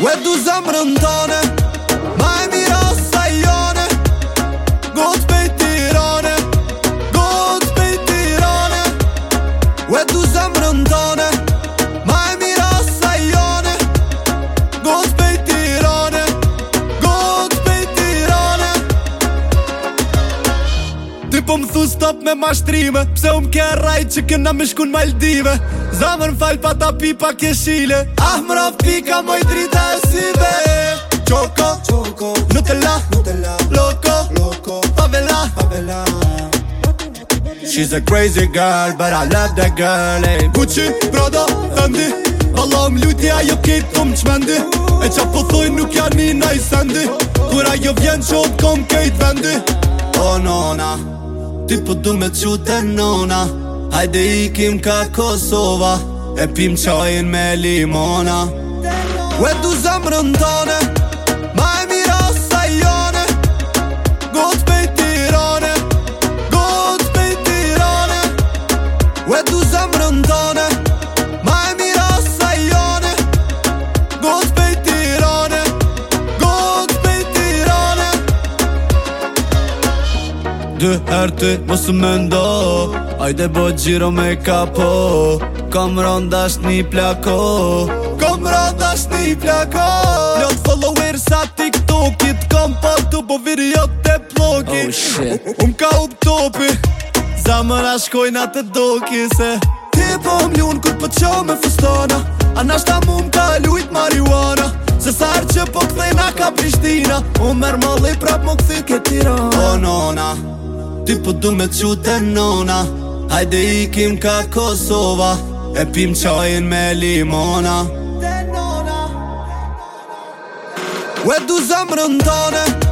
Uè du po më thu stop me mashtrime Pse u m'ke rajt që këna me shkun maldive Zamër m'fall pa ta pi pa keshile Ah më raf pika moj drita e sibe Choko qoko, në la, në të la, loko, favela, favela She's a crazy girl, but I love that girl, eh Gucci, brodo, vendi Allah më lutja jo kejtë të po më qmendi E qa po thoi nuk janë i najsendi Kura jo vjen që o të kom kejtë vendi Oh no, Ti po du me qute nona Hajde ikim ka Kosova E pim qajin me limona Ue du zemrën tonë dy herti mos më ndo Ajde bo gjiro me kapo Kom ronda është një plako Kom ronda është një plako Plot follower sa tiktokit Kom pa po të po virjo të plogi Oh shit Um ka up topi Zamër a shkojna të doki se Ti po më ljunë kur po qo me fustona A nash ta Medina Unë merë mali prap më këthin ke tira O oh, nona, ti po du me qute nona Hajde ikim ka Kosova E pim qajin me limona Dhe nona, dhe nona. U du zemrën tonë